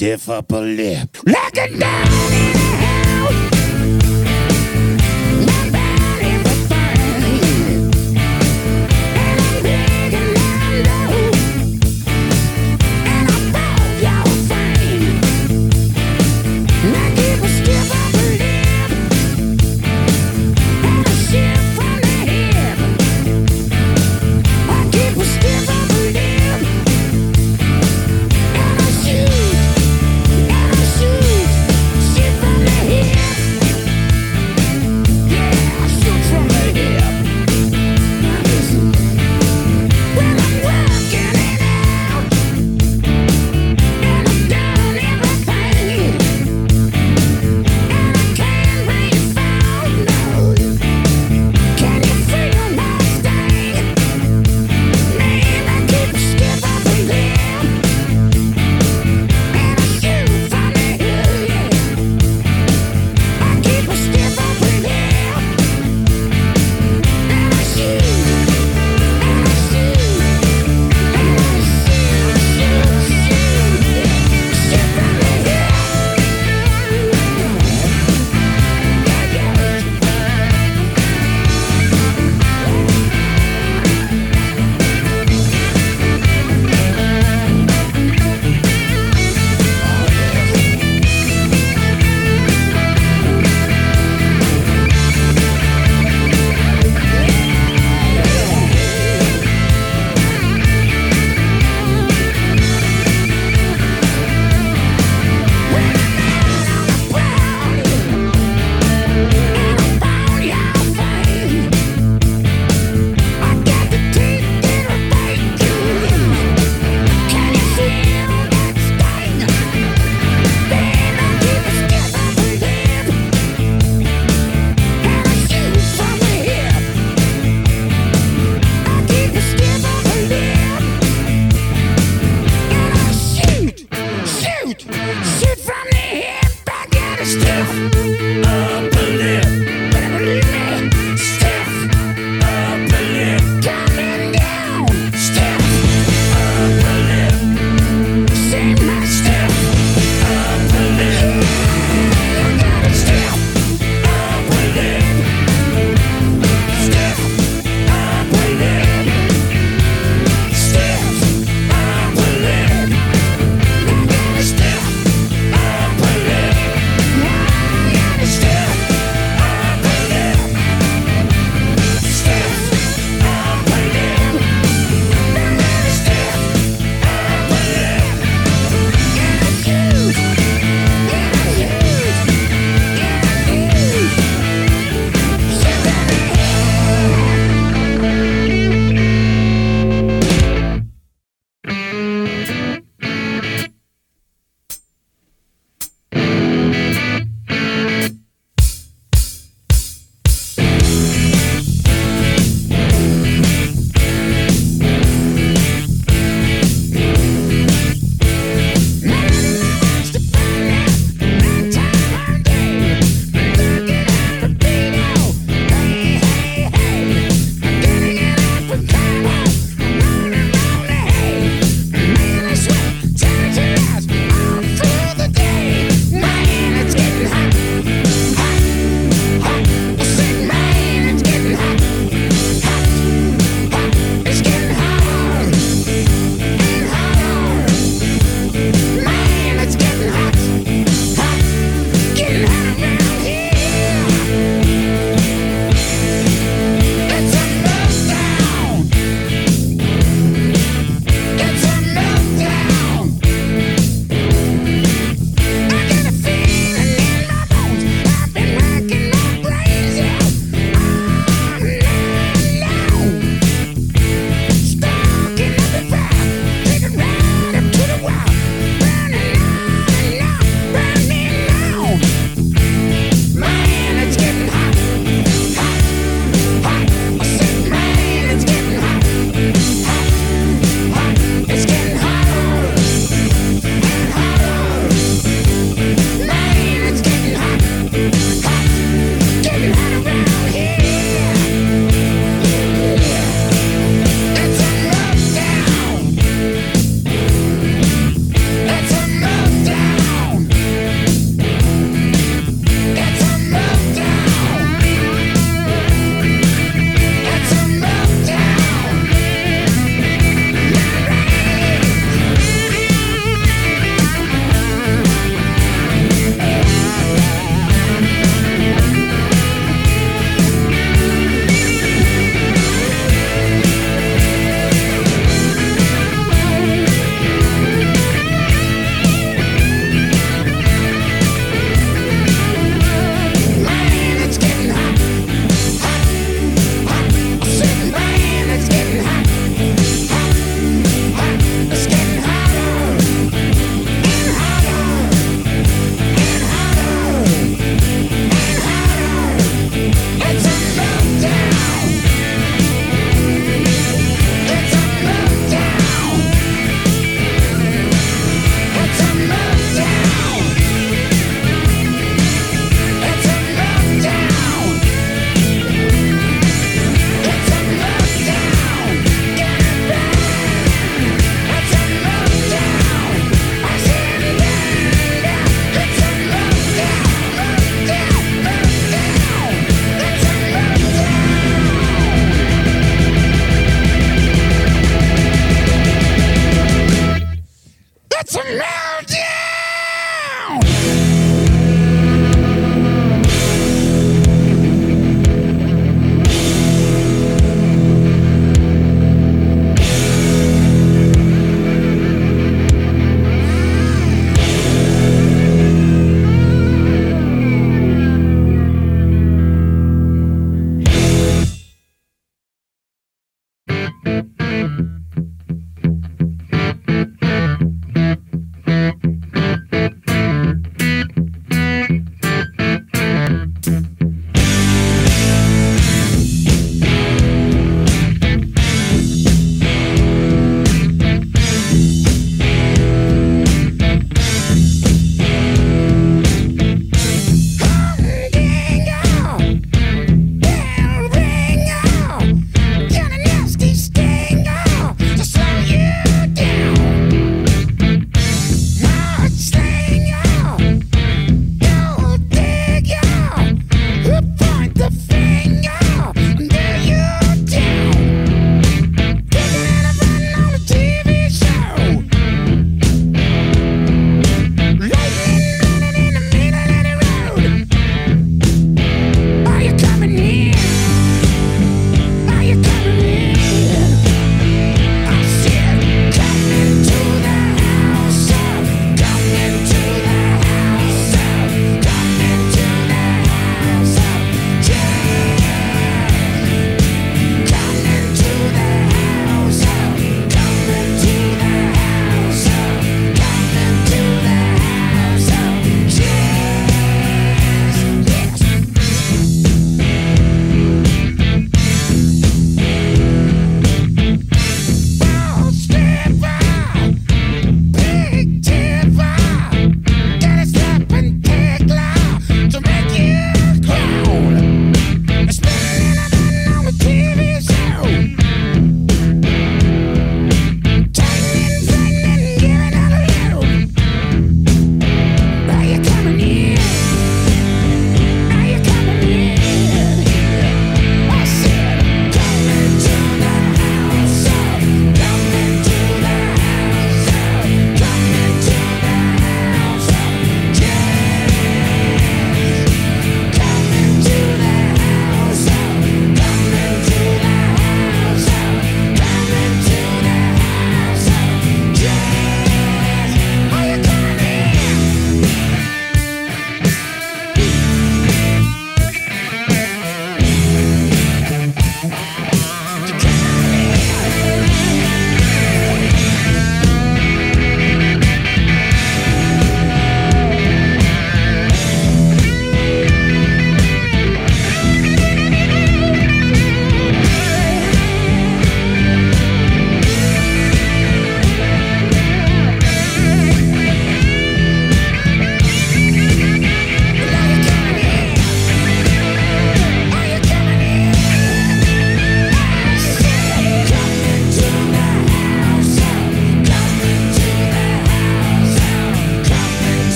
stiff upper lip. Like a dog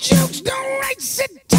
jokes don't write, sit